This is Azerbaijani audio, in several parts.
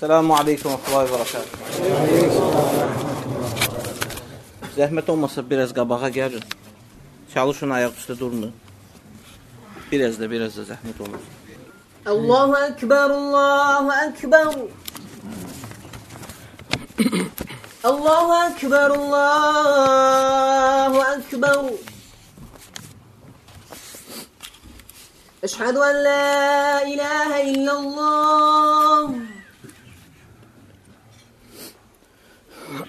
Selamun Aleyküm ve Berekatuhu. Zəhmət olmasa biraz qabağa gəlin. Çalışın ayaq üstə durmayın. Biraz da biraz da zəhmət olmaz. Allahu Ekber, Allahu Ekber. Allahu Ekber, Allahu Ekber. Eşhedü en la ilahe illallah.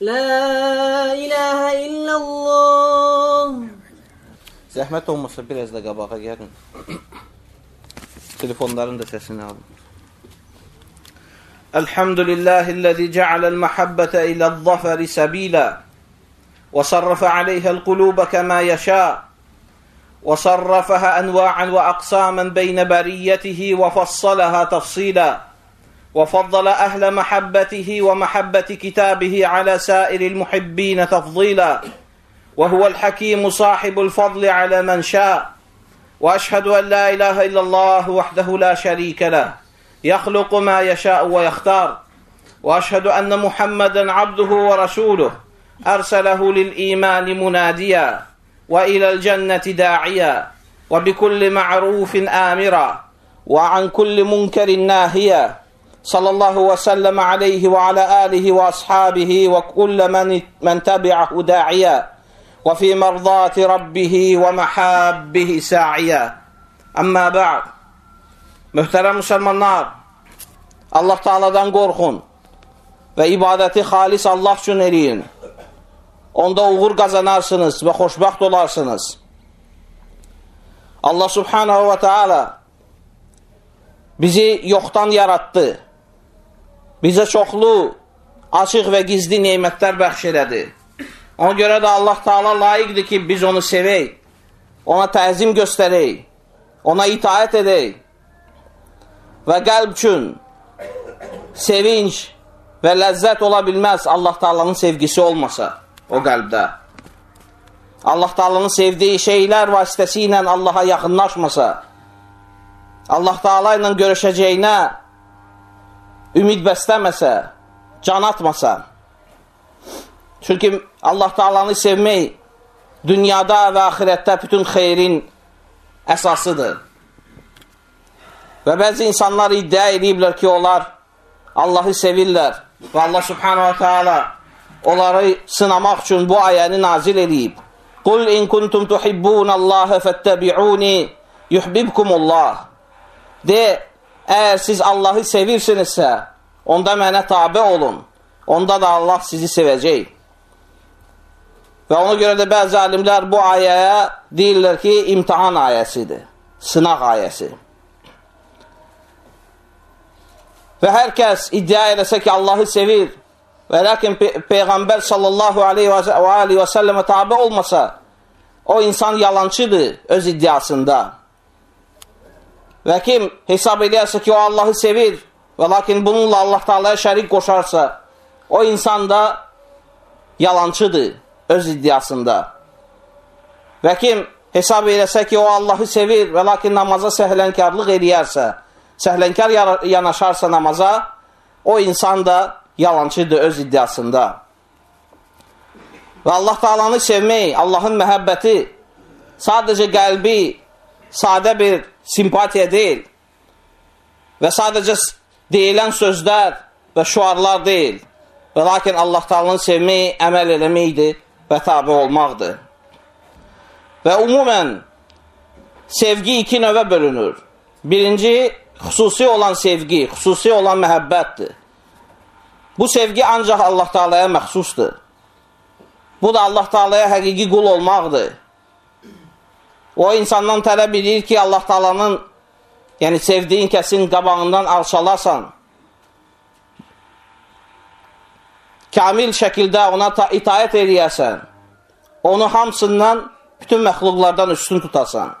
لا إله إلا الله Zəhmət olmasa biraz da qabağa gəlin. Telefonların da səsini alın. Elhamdülillahillazi cealel mahabbete ila'z zaferi sabila ve sarrafa aleyha'l kuluba kema yasha ve sarrafaha enva'an ve aqsaman beyne beriyetihi ve fassalaha tafsila وفضل أهل محبته ومحبة كتابه على سائر المحبين تفضيلا. وهو الحكيم صاحب الفضل على من شاء. وأشهد أن لا إله إلا الله وحده لا شريك له. يخلق ما يشاء ويختار. وأشهد أن محمدا عبده ورسوله. أرسله للإيمان مناديا. وإلى الجنة داعيا. وبكل معروف آمرا. وعن كل منكر ناهيا. sallallahu ve sellem aleyhi ve ala alihi ve ashabihi ve kulle men, men tabi'ahu da'iya ve fi merdati rabbihi ve mehabbihi sa'iya. Amma ba'd. Mühterem Müslümanlar, Allah Teala'dan qorxun və ibadəti xalis Allah üçün eləyin. Onda uğur qazanarsınız və xoşbaxt olarsınız. Allah Subhanahu və Teala bizi yoxdan yaratdı Bizə çoxlu açıq və gizli neymətlər bəxş elədi. Ona görə də Allah Taala layiqdir ki, biz onu sevək, ona təzim göstərək, ona itaət edək və qəlb üçün sevinç və ləzzət ola bilməz Allah Taala'nın sevgisi olmasa o qəlbdə. Allah Taala'nın sevdiyi şeylər vasitəsilə Allaha yaxınlaşmasa, Allah Taala ilə görüşəcəyinə ümid bəsləməsə, can atmasa. Çünki Allah Taalanı sevmək dünyada və axirətdə bütün xeyrin əsasıdır. Və bəzi insanlar iddia ediblər ki, onlar Allahı sevirlər və Allah Subhanahu wa Taala onları sınamaq üçün bu ayəni nazil edib. Qul in kuntum tuhibbunallaha fattabi'uni yuhibbukumullah. De, əgər siz Allahı sevirsinizsə, onda mənə tabe olun. Onda da Allah sizi sevəcək. Və ona görə də bəzi alimlər bu ayəyə deyirlər ki, imtihan ayəsidir, sınaq ayəsi. Və hər kəs iddia eləsə ki, Allahı sevir və lakin Pe Peyğəmbər sallallahu aleyhi və, və, aleyhi və səlləmə tabi olmasa, o insan yalancıdır öz iddiasında. Və kim hesab edərsə ki, o Allahı sevir və lakin bununla Allah Taala'ya şərik qoşarsa, o insan da yalancıdır öz iddiasında. Və kim hesab eləsə ki, o Allahı sevir və lakin namaza səhlənkarlıq eləyərsə, səhlənkar yanaşarsa namaza, o insan da yalancıdır öz iddiasında. Və Allah Taalanı sevmək, Allahın məhəbbəti sadəcə qəlbi, sadə bir simpatiya deyil və sadəcə deyilən sözlər və şuarlar deyil. Və lakin Allah Taala'nı sevmək əməl eləməkdir və tabe olmaqdır. Və ümumən sevgi iki növə bölünür. Birinci, xüsusi olan sevgi, xüsusi olan məhəbbətdir. Bu sevgi ancaq Allah Taala'ya məxsusdur. Bu da Allah Taala'ya həqiqi qul olmaqdır. O insandan tələb edir ki, Allah Taala'nın yəni sevdiyin kəsin qabağından alçalasan. Kamil şəkildə ona itaət eləyəsən. Onu hamısından, bütün məxluqlardan üstün tutasan.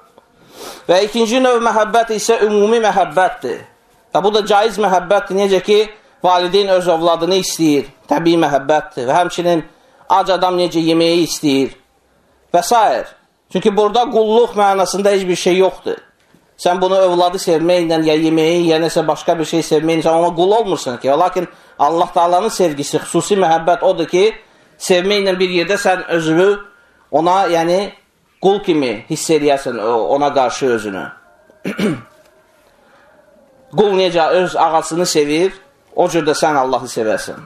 Və ikinci növ məhəbbət isə ümumi məhəbbətdir. Və bu da caiz məhəbbətdir. Necə ki, valideyn öz övladını istəyir. Təbii məhəbbətdir. Və həmçinin ac adam necə yeməyi istəyir. Və s. Çünki burada qulluq mənasında heç bir şey yoxdur. Sən bunu övladı sevməklə, ya yeməyi, ya nəsə başqa bir şey sevməklə, ona qul olmursan ki. Lakin Allah Taala'nın sevgisi, xüsusi məhəbbət odur ki, sevməklə bir yerdə sən özünü ona, yəni qul kimi hiss eləyəsən ona qarşı özünü. qul necə öz ağasını sevir, o cür də sən Allahı sevəsən.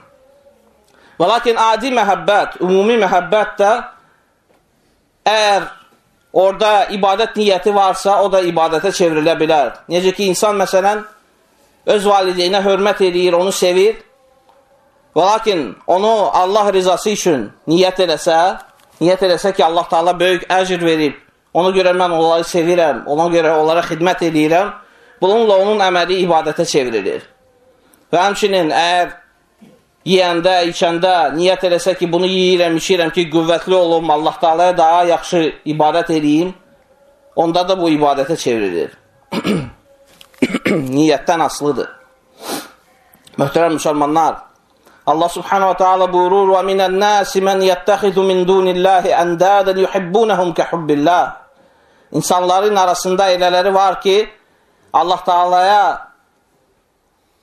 Və lakin adi məhəbbət, ümumi məhəbbət də əgər orada ibadət niyyəti varsa, o da ibadətə çevrilə bilər. Necə ki, insan məsələn, öz valideynə hörmət edir, onu sevir və lakin onu Allah rizası üçün niyyət eləsə, niyyət eləsə ki, Allah Taala böyük əcr verib, ona görə mən onları sevirəm, ona görə onlara xidmət edirəm, bununla onun əməli ibadətə çevrilir. Və həmçinin əgər yeyəndə, içəndə niyyət eləsə ki, bunu yeyirəm, içirəm ki, qüvvətli olum, Allah Taalaya daha yaxşı ibadət edeyim, onda da bu ibadətə çevrilir. Niyyətdən asılıdır. Möhtərəm müsəlmanlar, Allah subhanahu wa ta'ala buyurur və minən nəsi mən yəttəxidu min dunillahi əndədən yuhibbunəhum kəhubbillah. İnsanların arasında elələri var ki, Allah Taalaya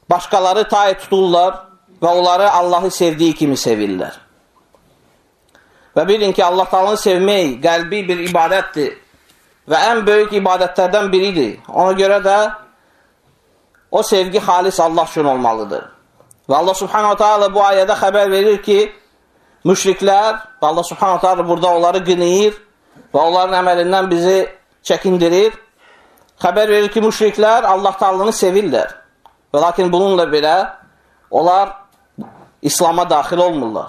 başqaları tay tuturlar, və onları Allahı sevdiyi kimi sevirlər. Və bilin ki, Allah Taala'nı sevmək qəlbi bir ibadətdir və ən böyük ibadətlərdən biridir. Ona görə də o sevgi xalis Allah üçün olmalıdır. Və Allah Subhanahu Taala bu ayədə xəbər verir ki, müşriklər və Allah Subhanahu Taala burada onları qınayır və onların əməlindən bizi çəkindirir. Xəbər verir ki, müşriklər Allah Taala'nı sevirlər. Və lakin bununla belə onlar İslama daxil olmurlar.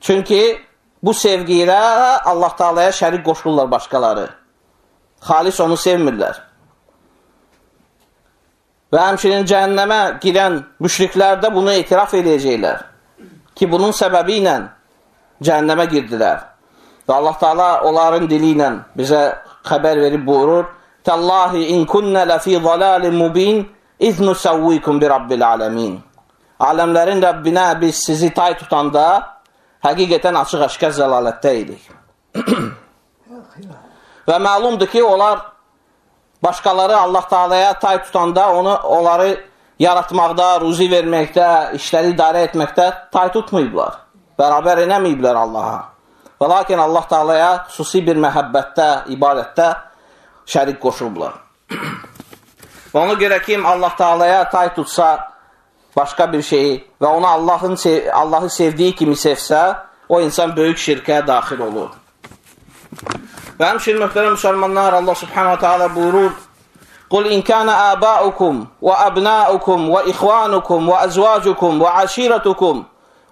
Çünki bu sevgiyə Allah Taalaya şərik qoşurlar başqaları. Xalis onu sevmirlər. Və həmçinin cəhənnəmə girən müşriklər də bunu etiraf edəcəklər. Ki, bunun səbəbi ilə cəhənnəmə girdilər. Və Allah Taala onların dili ilə bizə xəbər verib buyurur: "Tallahi in kunna lafi zalalin mubin iz nusawwikum bi rabbil alamin." Aləmlərin Rəbbinə biz sizi tay tutanda həqiqətən açıq-aşkar zəlalətdə idik. Və məlumdur ki, onlar başqaları Allah Taalaya tay tutanda onu onları yaratmaqda, ruzi verməkdə, işləri idarə etməkdə tay tutmayıblar. Bərabər eləməyiblər Allaha. Və lakin Allah Taalaya xüsusi bir məhəbbətdə, ibadətdə şərik qoşublar. Ona görə kim Allah Taalaya tay tutsa, başqa bir şeyi və onu Allahın Allahı sevdiyi kimi sevsə, o insan böyük şirkə daxil olur. Və həmçinin möhtərəm müsəlmanlar Allah subhanahu ta'ala buyurur, قل إن كان آباؤكم وأبناؤكم وإخوانكم وأزواجكم وعشيرتكم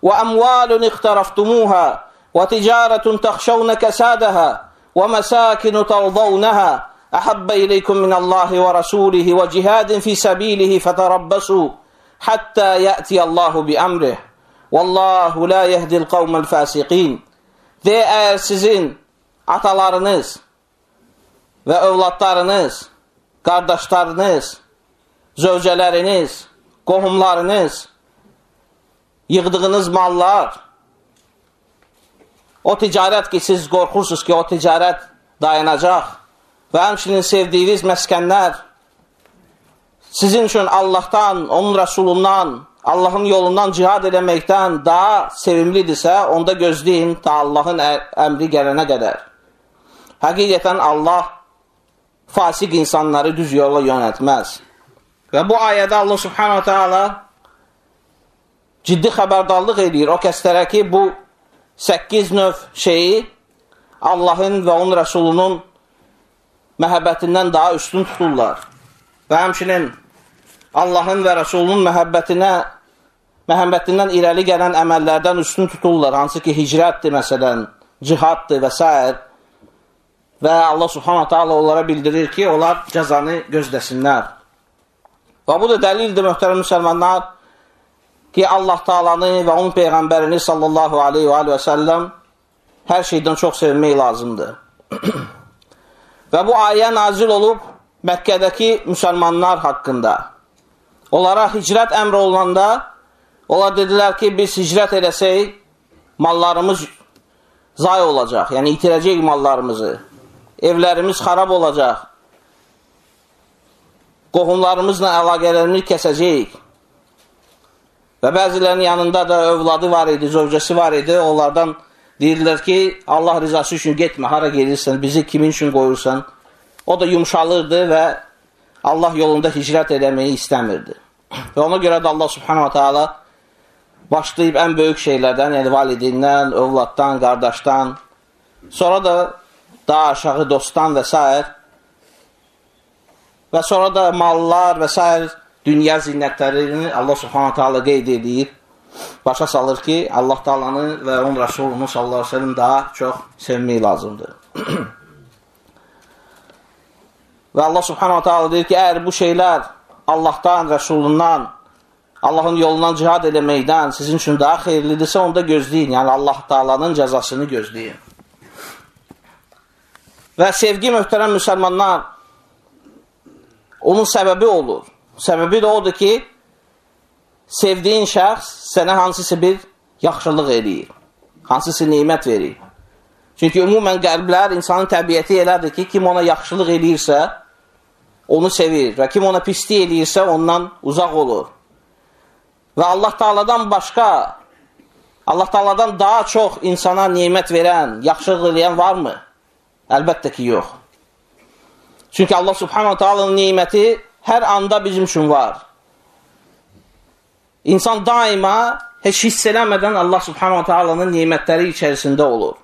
وأموال اقترفتموها وتجارة تخشون كسادها ومساكن ترضونها أحب إليكم من الله ورسوله وجهاد في سبيله فتربصوا Həttə yətiyəllahu bi əmrih. Vallahu la yehdil qavməl fəsiqin. De, əgər sizin atalarınız və övladlarınız, qardaşlarınız, zövcələriniz, qohumlarınız, yığdığınız mallar, o ticarət ki, siz qorxursunuz ki, o ticarət dayanacaq və həmçinin sevdiyiniz məskənlər, sizin üçün Allahdan, onun rəsulundan, Allahın yolundan cihad eləməkdən daha sevimlidirsə, onda gözləyin ta Allahın əmri gələnə qədər. Həqiqətən Allah fasik insanları düz yola yönətməz. Və bu ayədə Allah subhanahu ta'ala ciddi xəbərdarlıq edir o kəslərə ki, bu 8 növ şeyi Allahın və onun rəsulunun məhəbbətindən daha üstün tuturlar. Və həmçinin Allahın və rəsulunun məhəbbətinə məhəbbətindən irəli gələn əməllərdən üstün tuturlar. Hansı ki, hicrətdir məsələn, cihaddır və s. Və Allah subhanahu ta'ala onlara bildirir ki, onlar cəzanı gözləsinlər. Və bu da dəlildir, möhtərəm müsəlmanlar, ki, Allah Taalanı və onun Peyğəmbərini sallallahu aleyhi və, və səlləm hər şeydən çox sevmək lazımdır. və bu ayə nazil olub Məkkədəki müsəlmanlar haqqında. Onlara hicrət əmr olunanda, onlar dedilər ki, biz hicrət eləsək, mallarımız zay olacaq, yəni itirəcək mallarımızı. Evlərimiz xarab olacaq. Qohumlarımızla əlaqələrimizi kəsəcəyik. Və bəzilərinin yanında da övladı var idi, zövcəsi var idi. Onlardan deyirlər ki, Allah rizası üçün getmə, hara gelirsən, bizi kimin üçün qoyursan. O da yumşalırdı və Allah yolunda hicrət eləməyi istəmirdi. Və ona görə də Allah subhanahu ta'ala başlayıb ən böyük şeylərdən, yəni valideyindən, övladdan, qardaşdan, sonra da daha aşağı dostdan və s. Və sonra da mallar və s. dünya zinətlərini Allah subhanahu ta'ala qeyd edir. Başa salır ki, Allah ta'alanı və onun Rasulunu sallallahu aleyhi ve sellem daha çox sevmək lazımdır. və Allah subhanahu ta'ala deyir ki, əgər bu şeylər Allahdan, Rəsulundan, Allahın yolundan cihad eləməkdən sizin üçün daha xeyirlidirsə, onda gözləyin. Yəni, Allah Taalanın cəzasını gözləyin. Və sevgi möhtərəm müsəlmanlar onun səbəbi olur. Səbəbi də odur ki, sevdiyin şəxs sənə hansısa bir yaxşılıq eləyir. Hansısa neymət verir. Çünki ümumən qəlblər insanın təbiəti elədir ki, kim ona yaxşılıq eləyirsə, onu sevir və kim ona pislik eləyirsə, ondan uzaq olur. Və Allah Taaladan başqa, Allah Taaladan daha çox insana nemət verən, yaxşılıq eləyən varmı? Əlbəttə ki, yox. Çünki Allah Subhanahu Taala'nın neməti hər anda bizim üçün var. İnsan daima heç hiss eləmədən Allah Subhanahu Taala'nın nemətləri içərisində olur.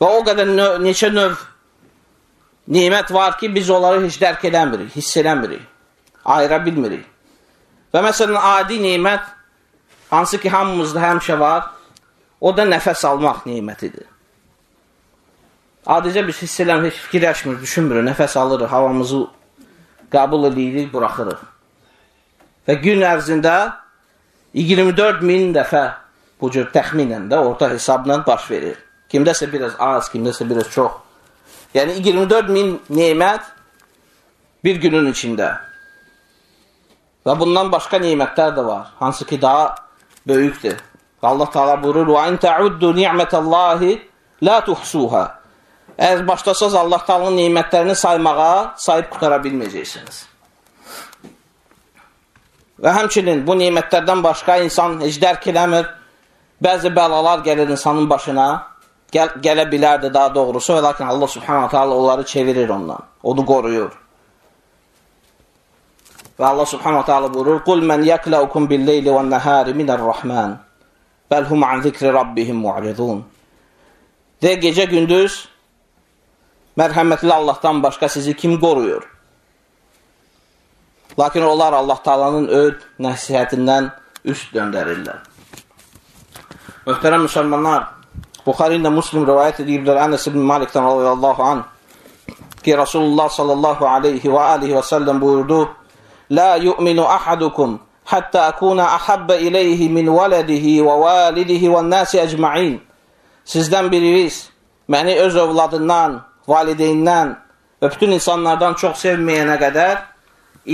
Və o qədər növ, neçə növ nemət var ki, biz onları heç dərk eləmirik, hiss eləmirik, ayıra bilmirik. Və məsələn, adi neymət, hansı ki, hamımızda həmişə var, o da nəfəs almaq neymətidir. Adicə biz hiss eləmir, heç fikirləşmir, düşünmürük, nəfəs alırıq, havamızı qəbul edirik, buraxırıq. Və gün ərzində 24 min dəfə bu cür təxminən də orta hesabla baş verir. Kimdəsə biraz az, kimdəsə biraz çox. Yəni 24 min neymət bir günün içində. Və bundan başqa nemətlər də var, hansı ki daha böyükdür. Allah Taala buyurur: "Və in ta'uddu ni'metallahi la tuhsuha." Əgər başlasaz Allah Taala'nın nemətlərini saymağa, sayıb qutara bilməyəcəksiniz. Və həmçinin bu nemətlərdən başqa insan heç dərk eləmir. Bəzi bəlalar gəlir insanın başına, gəl gələ bilərdi daha doğrusu, lakin Allah Subhanahu taala onları çevirir ondan. Onu qoruyur. Və Allah subhanahu ta'ala buyurur, Qul mən yəklaukum bil-leyli və nəhəri minər-Rahman, bəl hum an zikri Rabbihim mu'ridun. De, gecə gündüz, mərhəmətli Allahdan başqa sizi kim qoruyur? Lakin onlar Allah Taalanın öd nəsihətindən üst döndərirlər. Möhtərəm müsəlmanlar, Buxari ilə Muslim rivayət edirlər Ənəs ibn Malikdən radiyallahu an ki, Rasulullah sallallahu aleyhi və alihi və səlləm buyurdu, La yu'minu ahadukum hatta akuna ahabba ileyhi min waladihi və validihi və nasi ecma'in. Sizdən biriniz məni öz övladından, valideynindən və bütün insanlardan çox sevməyənə qədər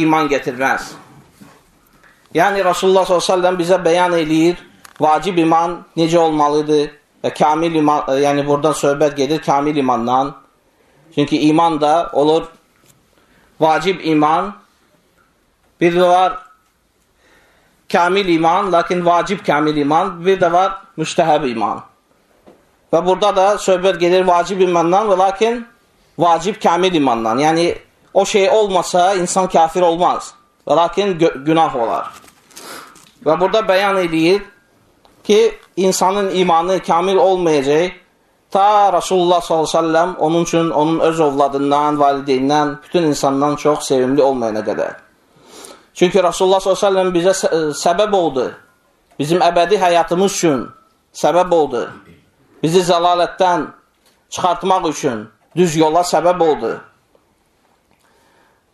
iman getirməz. Yəni Rasulullah s.ə.v bizə bəyan eləyir, vacib iman necə olmalıdır və kamil iman, yəni buradan söhbət gedir kamil imandan. Çünki iman da olur vacib iman Bir də var kamil iman, lakin vacib kamil iman. Bir də var müstəhəb iman. Və burada da söhbət gedir vacib imandan və lakin vacib kamil imandan. Yəni, o şey olmasa insan kafir olmaz. Lakin günah olar. Və burada bəyan edir ki, insanın imanı kamil olmayacaq ta Rasulullah s.ə.v onun üçün onun öz ovladından, valideyndən, bütün insandan çox sevimli olmayana qədər. Çünki Rasulullah s.ə.v bizə səbəb oldu. Bizim əbədi həyatımız üçün səbəb oldu. Bizi zəlalətdən çıxartmaq üçün düz yola səbəb oldu.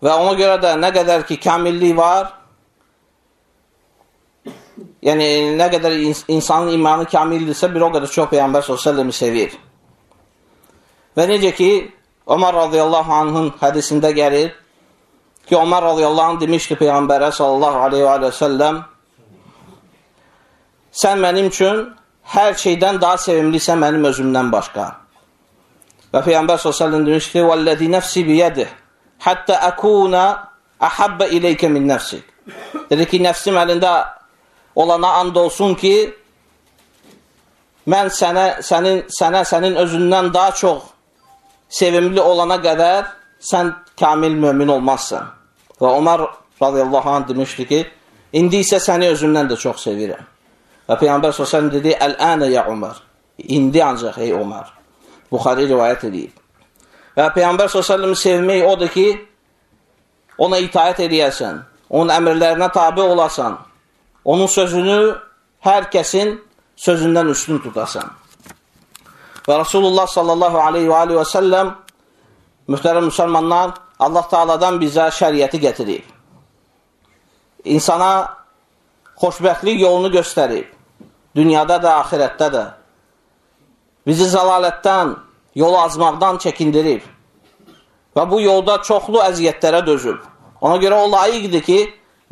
Və ona görə də nə qədər ki, kamillik var, yəni nə qədər ins insanın imanı kamildirsə, bir o qədər çox Peyyambər s.ə.v sevir. Və necə ki, Ömər radiyallahu anhın hədisində gəlir ki, Ömər radiyallahu anh demişdi Peyyambərə sallallahu aleyhi və səlləm sən mənim üçün hər şeydən daha sevimlisən mənim özümdən başqa. Və Peyyambər s.ə.v demiş ki, وَالَّذِي نَفْسِ بِيَدِهِ حَتَّى أَكُونَ أَحَبَّ إِلَيْكَ مِنْ نَفْسِكِ Dedi ki, nəfsim əlində olana and olsun ki, mən sənə, sənin, sənə, sənin özündən daha çox sevimli olana qədər sən kamil mömin olmazsan. Və Ömər radiyallahu anh demişdi ki, indi isə səni özümdən də çox sevirəm. Və Peyyambər s.ə.v dedi, Əl-ənə ya Ömər. İndi ancaq ey Ömər. Buxari rivayət edib. Və Peyyambər s.ə.v sevmək odur ki, ona itaət edəyəsən, onun əmrlərinə tabi olasan, onun sözünü hər kəsin sözündən üstün tutasan. Və Rasulullah sallallahu aleyhi və aleyhi və səlləm mühtərəm müsəlmanlar Allah Teala'dan bizə şəriəti gətirib. İnsana xoşbəxtlik yolunu göstərib. Dünyada da, ahirətdə də. Bizi zəlalətdən, yolu azmaqdan çəkindirib. Və bu yolda çoxlu əziyyətlərə dözüb. Ona görə o layiqdir ki,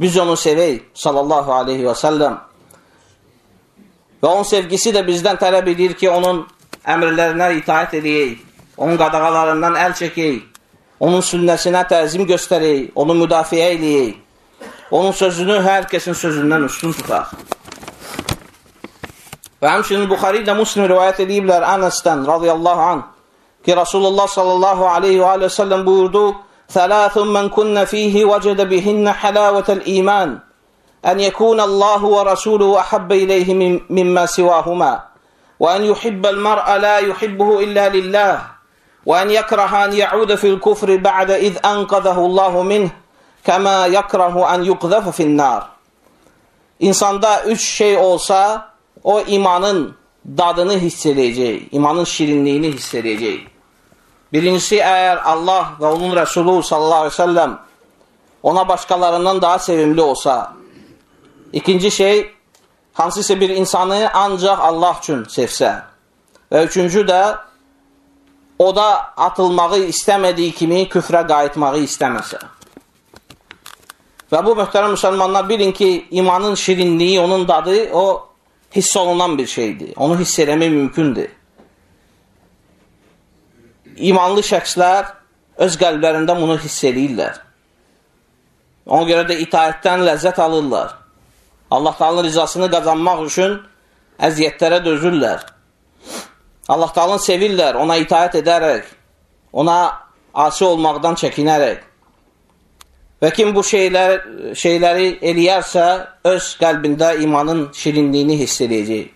biz onu sevək, sallallahu aleyhi və səlləm. Və onun sevgisi də bizdən tələb edir ki, onun əmrlərinə itaət edəyək, onun qadağalarından əl çəkək, onun sünnəsinə təzim göstərək, onu müdafiə edəyək, onun sözünü hər kəsin sözündən üstün tutaq. Və həmçinin Buxari ilə Muslim rivayət ediblər Ənəsdən radiyallahu anh ki, Rasulullah sallallahu aleyhi və aleyhi və səlləm buyurdu, Thələthun mən künnə fihi vəcədə bihinnə həlavətəl iman, ən yəkun Allahu və Rasuluhu əhəbbə iləyhi mimmə sivahumə, və ən yuhibbəl mər'ə la yuhibbuhu illə lillah, və ən yəkrəhə ən yəudə fil kufri bə'də iz ənqədəhu Allahu minh, kəmə yəkrəhu ən yuqdəfə finnər. İnsanda üç şey olsa, o imanın dadını hiss edəcək, imanın şirinliyini hiss edəcək. Birincisi, əgər Allah və onun Rəsulu sallallahu aleyhi ve sellem ona başqalarından daha sevimli olsa. İkinci şey, hansısa bir insanı ancaq Allah üçün sevsə. Və üçüncü də, o da atılmağı istəmədiyi kimi küfrə qayıtmağı istəməsə. Və bu möhtərəm müsəlmanlar bilin ki, imanın şirinliyi, onun dadı, o hiss olunan bir şeydir. Onu hiss eləmək mümkündür. İmanlı şəxslər öz qəlblərində bunu hiss eləyirlər. Ona görə də itaətdən ləzzət alırlar. Allah Taala'nın rizasını qazanmaq üçün əziyyətlərə dözürlər. Allah Taala'nı sevirlər, ona itaət edərək, ona asi olmaqdan çəkinərək. Və kim bu şeylər, şeyləri eləyərsə, öz qəlbində imanın şirinliyini hiss edəcək.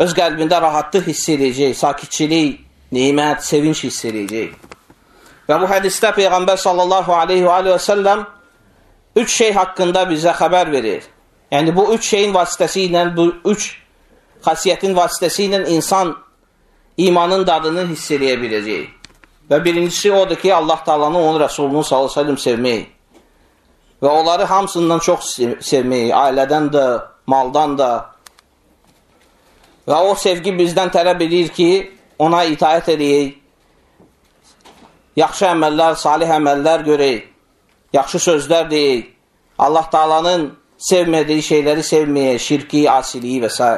Öz qəlbində rahatlıq hiss edəcək, sakitçilik, nimət, sevinç hiss edəcək. Və bu hədisdə Peyğəmbər sallallahu aleyhi və, aleyhi və səlləm üç şey haqqında bizə xəbər verir. Yəni, bu üç şeyin vasitəsi ilə, bu üç xasiyyətin vasitəsi ilə insan imanın dadını hiss edə biləcək. Və birincisi odur ki, Allah Taalanı onun Rəsulunu sallallahu əleyhi sevmək. Və onları hamısından çox sevmək, ailədən də, maldan da. Və o sevgi bizdən tələb edir ki, ona itaət edək. Yaxşı əməllər, salih əməllər görək. Yaxşı sözlər deyək. Allah Taalanın sevmədiyi şeyləri sevməyə, şirki, asiliyi və s.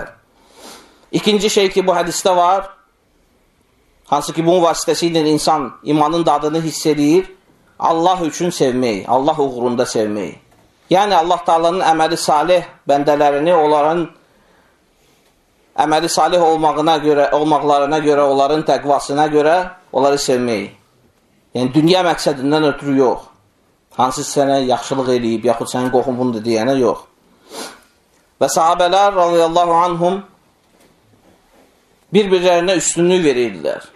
İkinci şey ki, bu hədisdə var, Hansı ki, bunun vasitəsilə insan imanın dadını hiss edir, Allah üçün sevmək, Allah uğrunda sevmək. Yəni, Allah Taalanın əməli salih bəndələrini onların əməli salih olmağına görə, olmaqlarına görə, onların təqvasına görə onları sevmək. Yəni, dünya məqsədindən ötürü yox. Hansı sənə yaxşılıq eləyib, yaxud sənin qohumundur deyənə yox. Və sahabələr radiyallahu anhum bir-birlərinə üstünlük verirdilər.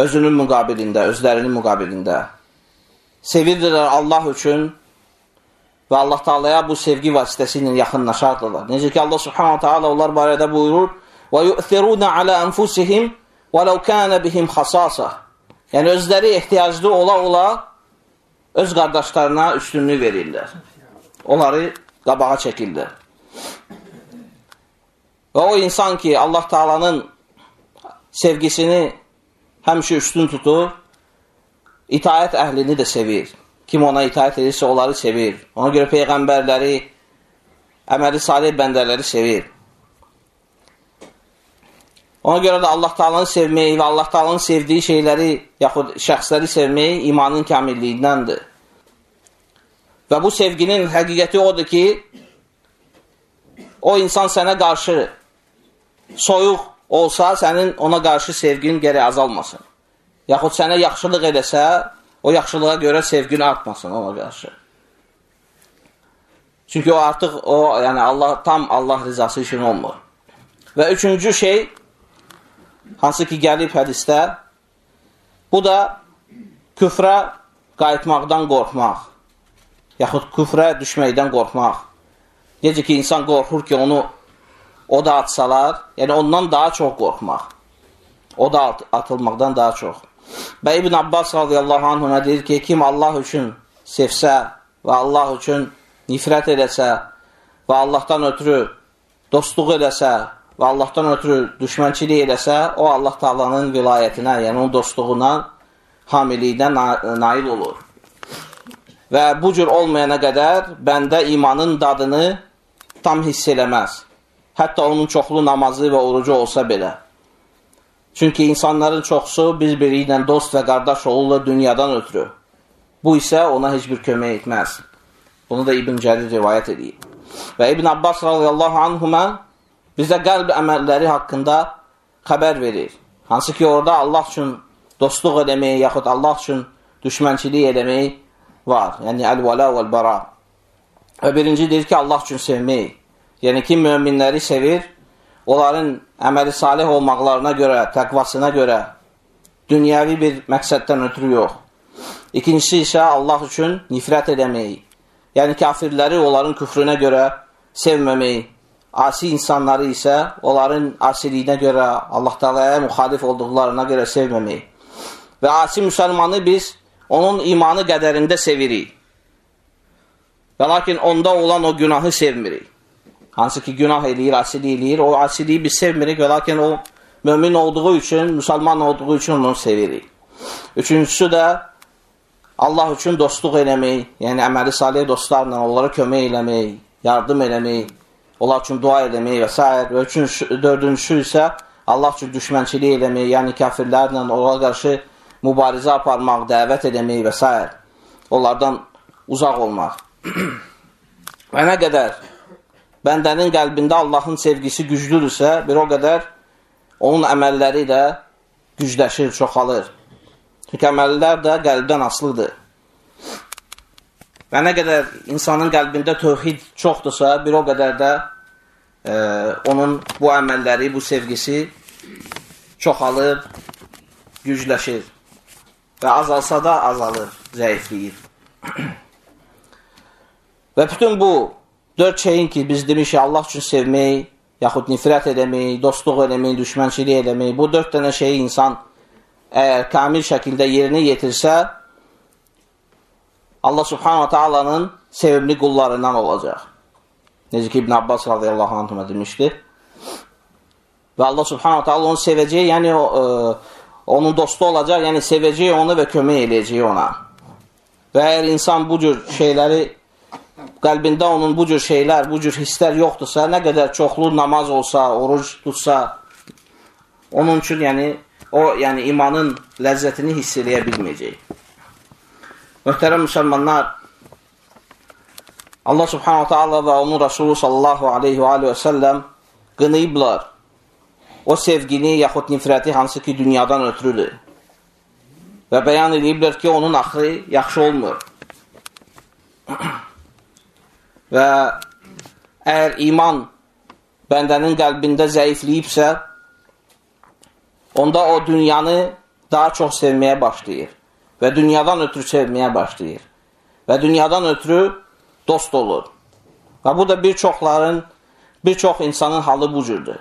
Özünün müqabilində, özlərinin müqabilində. Sevirdilər Allah üçün və Allah Taalaya bu sevgi vasitəsilə yaxınlaşardılar. Necə ki Allah Subhanahu taala onlar barədə buyurur: "Və yu'thiruna ala anfusihim walau kana bihim khasasa." Yəni özləri ehtiyaclı ola-ola öz qardaşlarına üstünlük verirlər. Onları qabağa çəkirlər. Və o insan ki, Allah Taalanın sevgisini həmişə üstün tutur, itaət əhlini də sevir. Kim ona itaət edirsə, onları sevir. Ona görə peyğəmbərləri, əməli salih bəndələri sevir. Ona görə də Allah Taalanı sevməyi və Allah Taalanın sevdiyi şeyləri, yaxud şəxsləri sevməyi imanın kamilliyindəndir. Və bu sevginin həqiqəti odur ki, o insan sənə qarşı soyuq olsa, sənin ona qarşı sevgin gərək azalmasın. Yaxud sənə yaxşılıq eləsə, o yaxşılığa görə sevgin artmasın ona qarşı. Çünki o artıq o, yəni Allah tam Allah rizası üçün olmur. Və üçüncü şey hansı ki gəlib hədisdə bu da küfrə qayıtmaqdan qorxmaq. Yaxud küfrə düşməkdən qorxmaq. Necə ki insan qorxur ki onu o da atsalar, yəni ondan daha çox qorxmaq. O da atılmaqdan daha çox. Və İbn Abbas radiyallahu anhuna deyir ki, kim Allah üçün sevsə və Allah üçün nifrət eləsə və Allahdan ötürü dostluq eləsə və Allahdan ötürü düşmənçilik eləsə, o Allah Taalanın vilayətinə, yəni onun dostluğuna, hamiliyinə nail olur. Və bu cür olmayana qədər bəndə imanın dadını tam hiss eləməz. Hətta onun çoxlu namazı və orucu olsa belə. Çünki insanların çoxsu bir-biri ilə dost və qardaş olurlar dünyadan ötürü. Bu isə ona heç bir kömək etməz. Bunu da İbn Cərir rivayət edir. Və İbn Abbas radiyallahu anhumə bizə qəlb əməlləri haqqında xəbər verir. Hansı ki, orada Allah üçün dostluq eləmək, yaxud Allah üçün düşmənçilik eləmək var. Yəni, əl-vələ vəl-bəra. Və birinci deyir ki, Allah üçün sevmək. Yəni ki, möminləri sevir, onların əməli salih olmaqlarına görə, təqvasına görə, dünyəvi bir məqsəddən ötürü yox. İkincisi isə Allah üçün nifrət eləmək. Yəni kafirləri onların küfrünə görə sevməmək. Asi insanları isə onların asiliyinə görə, Allah Taala'ya müxalif olduqlarına görə sevməmək. Və asi müsəlmanı biz onun imanı qədərində sevirik. Və lakin onda olan o günahı sevmirik. Hansı ki günah eləyir, asilik eləyir. O asiliyi biz sevmirik və lakin o mömin olduğu üçün, müsəlman olduğu üçün onu sevirik. Üçüncüsü də Allah üçün dostluq eləmək, yəni əməli salih dostlarla onlara kömək eləmək, yardım eləmək, onlar üçün dua eləmək və s. Və üçüncü, dördüncüsü isə Allah üçün düşmənçilik eləmək, yəni kafirlərlə onlara qarşı mübarizə aparmaq, dəvət eləmək və s. Onlardan uzaq olmaq. və nə qədər bəndənin qəlbində Allahın sevgisi güclüdürsə, bir o qədər onun əməlləri də gücləşir, çoxalır. Çünki əməllər də qəlbdən asılıdır. Və nə qədər insanın qəlbində tövhid çoxdursa, bir o qədər də e, onun bu əməlləri, bu sevgisi çoxalır, gücləşir. Və azalsa da azalır, zəifləyir. Və bütün bu Dörd şeyin ki, biz demişik Allah üçün sevmək, yaxud nifrət eləmək, dostluq eləmək, düşmənçilik eləmək, bu dörd dənə şeyi insan əgər kamil şəkildə yerinə yetirsə, Allah subhanahu ta'alanın sevimli qullarından olacaq. Necə ki, İbn Abbas radiyallahu anhına demişdi. Və Allah subhanahu ta'ala onu sevəcək, yəni o, e, onun dostu olacaq, yəni sevəcək onu və kömək eləyəcək ona. Və əgər insan bu cür şeyləri qəlbində onun bu cür şeylər, bu cür hisslər yoxdursa, nə qədər çoxlu namaz olsa, oruc tutsa, onun üçün yəni o yəni imanın ləzzətini hiss eləyə bilməyəcək. Möhtərəm müsəlmanlar, Allah subhanahu ta'ala və onun Rasulü sallallahu aleyhi və aleyhi və səlləm qınayıblar o sevgini yaxud nifrəti hansı ki dünyadan ötürülür. Və bəyan ediblər ki, onun axırı yaxşı olmur. Və əgər iman bəndənin qəlbində zəifləyibsə, onda o dünyanı daha çox sevməyə başlayır və dünyadan ötürü sevməyə başlayır və dünyadan ötürü dost olur. Və bu da bir çoxların, bir çox insanın halı bu cürdür.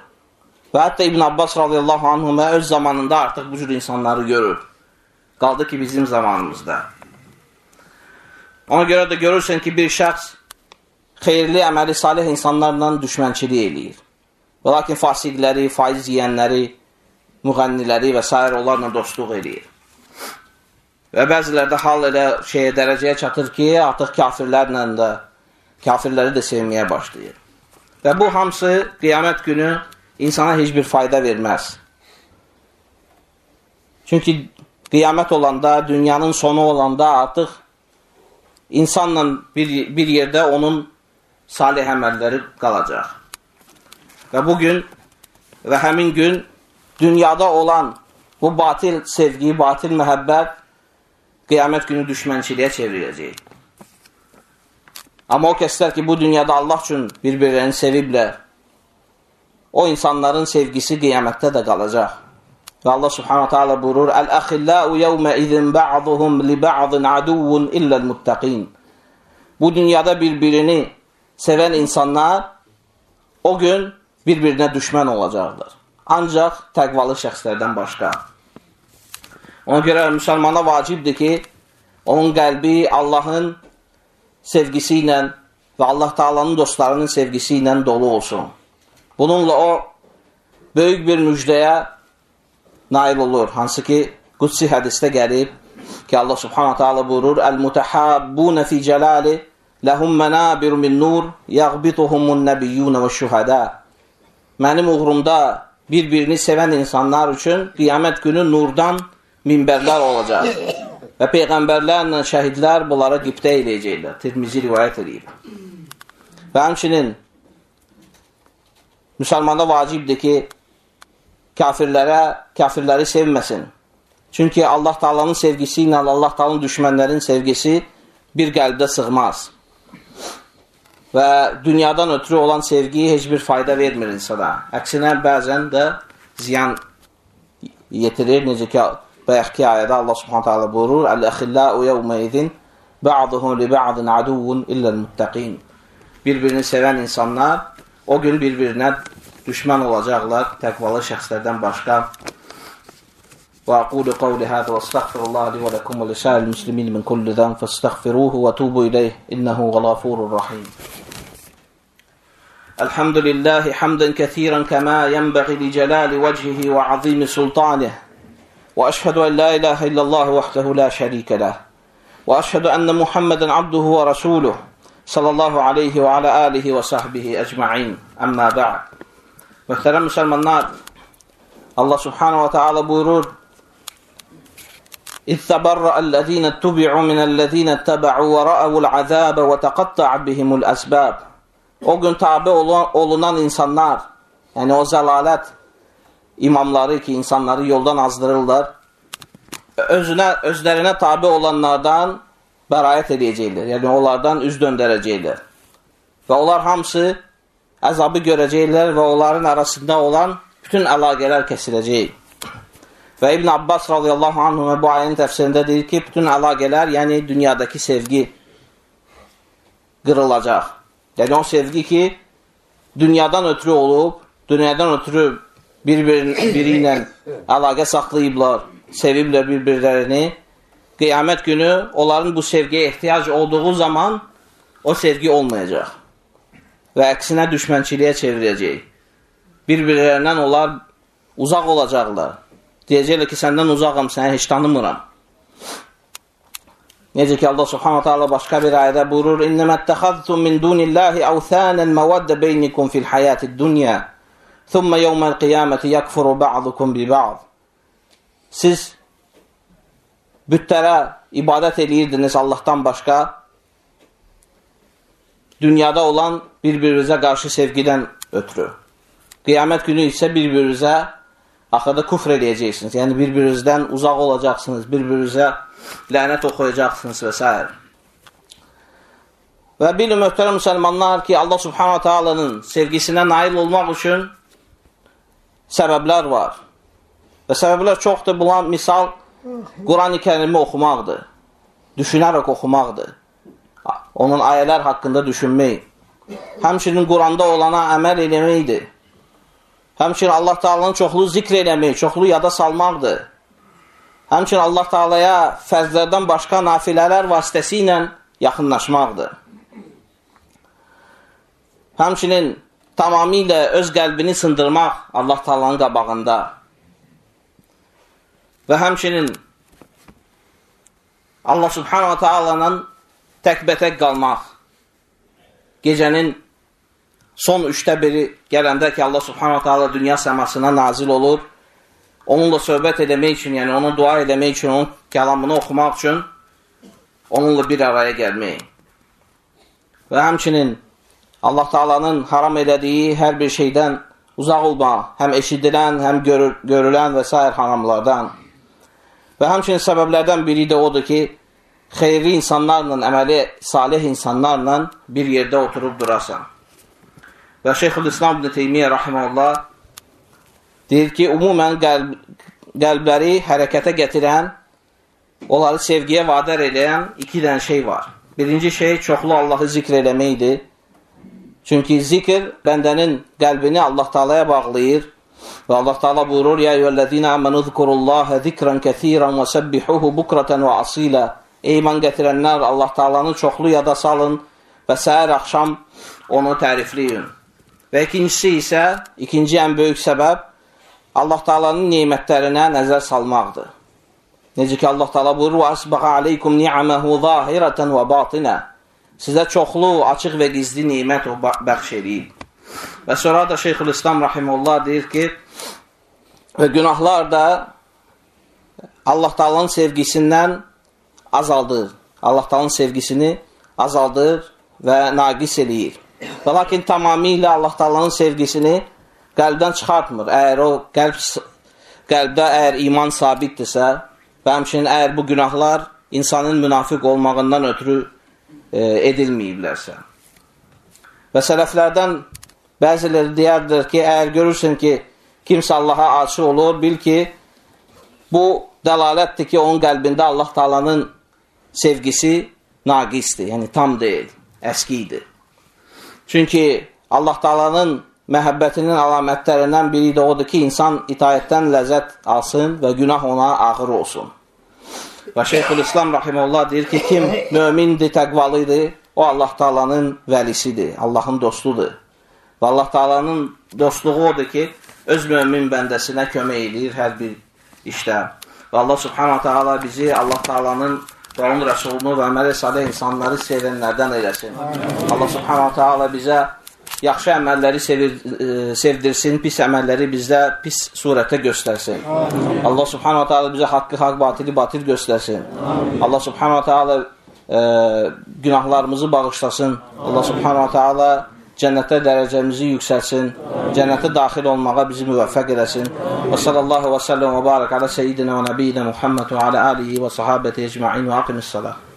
Və hətta İbn Abbas radiyallahu anhümə öz zamanında artıq bu cür insanları görür. Qaldı ki, bizim zamanımızda. Ona görə də görürsən ki, bir şəxs xeyirli, əməli salih insanlarla düşmənçilik eləyir. Və lakin fasiqləri, faiz yiyənləri, müğənniləri və s. onlarla dostluq eləyir. Və bəzilərdə hal elə şeyə dərəcəyə çatır ki, artıq kafirlərlə də, kafirləri də sevməyə başlayır. Və bu hamısı qiyamət günü insana heç bir fayda verməz. Çünki qiyamət olanda, dünyanın sonu olanda artıq insanla bir, bir yerdə onun salih əməlləri qalacaq. Və bugün və həmin gün dünyada olan bu batil sevgi, batil məhəbbət qiyamət günü düşmənçiliyə çevirəcək. Amma o kəslər ki, bu dünyada Allah üçün bir-birlərini seviblər, o insanların sevgisi qiyamətdə də qalacaq. Və Allah subhanahu ta'ala buyurur, Əl-əxilləu yevmə izin ba'duhum li ba'din aduvun illəl muttaqin. Bu dünyada bir-birini sevən insanlar o gün bir-birinə düşmən olacaqdır. Ancaq təqvalı şəxslərdən başqa. Ona görə müsəlmana vacibdir ki, onun qəlbi Allahın sevgisi ilə və Allah Taalanın dostlarının sevgisi ilə dolu olsun. Bununla o böyük bir müjdəyə nail olur. Hansı ki, qudsi hədisdə gəlib ki, Allah subhanahu taala buyurur: "El-mutahabbun fi celali lehum manabir min nur yaghbituhumun nabiyyun ve şuhada." Mənim uğrumda bir-birini sevən insanlar üçün qiyamət günü nurdan minbərlər olacaq. Və peyğəmbərlərlə şəhidlər bunlara qibtə eləyəcəklər. Tirmizi rivayət edib. Və həmçinin müsəlmanda vacibdir ki, kafirlərə, kafirləri sevməsin. Çünki Allah Taala'nın sevgisi ilə Allah Taala'nın düşmənlərin sevgisi bir qəlbdə sığmaz. Və dünyadan ötürü olan sevgi heç bir fayda vermir insana. Əksinə bəzən də ziyan yetirir. Necə ki, bayaqki ayədə Allah Subhanahu taala buyurur: "Əl-əxillau yawma izin ba'duhum li ba'din aduvun illa'l muttaqin." Bir-birini sevən insanlar o gün bir-birinə düşmən olacaqlar təqvalı şəxslərdən başqa. Və aqulu qawli hada və astaghfirullah li və lakum və lisa'il muslimin min kulli dhan fastaghfiruhu və tubu الحمد لله حمدا كثيرا كما ينبغي لجلال وجهه وعظيم سلطانه. وأشهد أن لا إله إلا الله وحده لا شريك له. وأشهد أن محمدا عبده ورسوله صلى الله عليه وعلى آله وصحبه أجمعين. أما بعد. محترم مسلمانات الله سبحانه وتعالى بورور إذ تبرأ الذين اتبعوا من الذين اتبعوا ورأوا العذاب وتقطع بهم الأسباب. O gün tabi olunan insanlar, yəni o zəlalət imamları ki, insanları yoldan azdırırlar, özünə, özlərinə tabi olanlardan bərayət edəcəklər. Yəni onlardan üz döndərəcəklər. Və onlar hamısı əzabı görəcəklər və onların arasında olan bütün əlaqələr kəsiləcək. Və İbn Abbas radiyallahu anhümə bu ayənin təfsirində deyir ki, bütün əlaqələr, yəni dünyadakı sevgi qırılacaq. Yəni o sevgi ki, dünyadan ötürü olub, dünyadan ötürü bir-biri biri ilə əlaqə saxlayıblar, seviblər bir-birlərini. Qiyamət günü onların bu sevgiyə ehtiyac olduğu zaman o sevgi olmayacaq və əksinə düşmənçiliyə çevirəcək. Bir-birlərindən onlar uzaq olacaqlar. Deyəcəklər ki, səndən uzaqam, səni heç tanımıram. Necə ki, Allah subhanahu ta'ala başqa bir ayədə buyurur, İnnəmə ətəxəztum min dunillahi əvthənən məvəddə beynikum fil həyətid dünya, thumma yevməl qiyaməti yəkfuru ba'dukum bi ba'd. Siz bütlərə ibadət eləyirdiniz Allahdan başqa, dünyada olan bir-birinizə qarşı sevgidən ötürü. Qiyamət günü isə bir-birinizə axırda kufr eləyəcəksiniz. Yəni bir-birinizdən uzaq olacaqsınız, bir-birinizə lənət oxuyacaqsınız və s. Və bilin möhtərəm müsəlmanlar ki, Allah subhanahu ta'alanın sevgisinə nail olmaq üçün səbəblər var. Və səbəblər çoxdur. Buna misal Quran-ı kərimi oxumaqdır. Düşünərək oxumaqdır. Onun ayələr haqqında düşünmək. Həmçinin Quranda olana əməl eləməkdir. Həmçinin Allah Taala'nın çoxlu zikr eləmək, çoxlu yada salmaqdır. Həmçinin Allah Taala'ya fərzlərdən başqa nafilələr vasitəsilə yaxınlaşmaqdır. Həmçinin tamamilə öz qəlbini sındırmaq Allah Taala'nın qabağında. Və həmçinin Allah Subhanahu Taala'nın təkbətək qalmaq. Gecənin son üçdə biri gələndə ki, Allah subhanahu ta'ala dünya səmasına nazil olur, onunla söhbət eləmək üçün, yəni onun dua eləmək üçün, onun kəlamını oxumaq üçün onunla bir araya gəlmək. Və həmçinin Allah Taala'nın haram elədiyi hər bir şeydən uzaq olma, həm eşidilən, həm görül görülən və s. haramlardan. Və həmçinin səbəblərdən biri də odur ki, xeyirli insanlarla, əməli salih insanlarla bir yerdə oturub durasan. Və Şeyxülislam ibn Teymiyyə rahiməhullah deyir ki, umumən qəlb, qəlbləri hərəkətə gətirən, onları sevgiyə vadər edən iki dənə şey var. Birinci şey, çoxlu Allahı zikr eləməkdir. Çünki zikr bəndənin qəlbini Allah Taalaya bağlayır. Və Allah Taala buyurur: "Ya eyyuhellezina amanu zkurullaha zikran kesiran və səbbihuhu bukratan və asila." Ey iman gətirənlər, Allah Taalanı çoxlu yada salın və səhər axşam onu tərifləyin. Və ikincisi isə, ikinci ən böyük səbəb Allah Taalanın nemətlərinə nəzər salmaqdır. Necə ki Allah Taala buyurur: "Asbağa aleykum ni'amahu zahiratan və batina." Sizə çoxlu, açıq və gizli nemət o bəxş eləyib. Və sonra da Şeyxülislam rahimehullah deyir ki, və günahlar da Allah Taalanın sevgisindən azaldır. Allah Taala'nın sevgisini azaldır və naqis eləyir. Və lakin tamamilə Allah Taala'nın sevgisini qəlbdən çıxartmır. Əgər o qəlb qəlbdə əgər iman sabitdirsə və həmçinin əgər bu günahlar insanın münafiq olmağından ötürü e, edilməyiblərsə. Və sələflərdən bəziləri deyərdir ki, əgər görürsən ki, kimsə Allaha aşıq olur, bil ki, bu dəlalətdir ki, onun qəlbində Allah Taala'nın sevgisi naqisdir, yəni tam deyil, əskidir. Çünki Allah Taalanın məhəbbətinin əlamətlərindən biri də odur ki, insan itayətdən ləzzət alsın və günah ona ağır olsun. Və Şeyxül İslam Rahimullah deyir ki, kim mömindir, təqvalıdır, o Allah Taalanın vəlisidir, Allahın dostudur. Və Allah Taalanın dostluğu odur ki, öz mömin bəndəsinə kömək edir hər bir işdə. Və Allah Subhanahu Taala bizi Allah Taalanın və onun rəsulunu və əməli salih insanları sevənlərdən eləsin. Allah subhanahu ta'ala bizə yaxşı əməlləri sevir, e, sevdirsin, pis əməlləri bizdə pis surətə göstərsin. Allah subhanahu ta'ala bizə haqqı haqq, batili batil göstərsin. Allah subhanahu ta'ala e, günahlarımızı bağışlasın. Allah subhanahu ta'ala cənnətə dərəcəmizi yüksəlsin, cənnətə daxil olmağa bizi müvəffəq eləsin. Və sallallahu və səlləm və barək alə seyyidina və nəbiyyina Muhammed və alə alihi və sahabəti ecma'in və aqimis salah.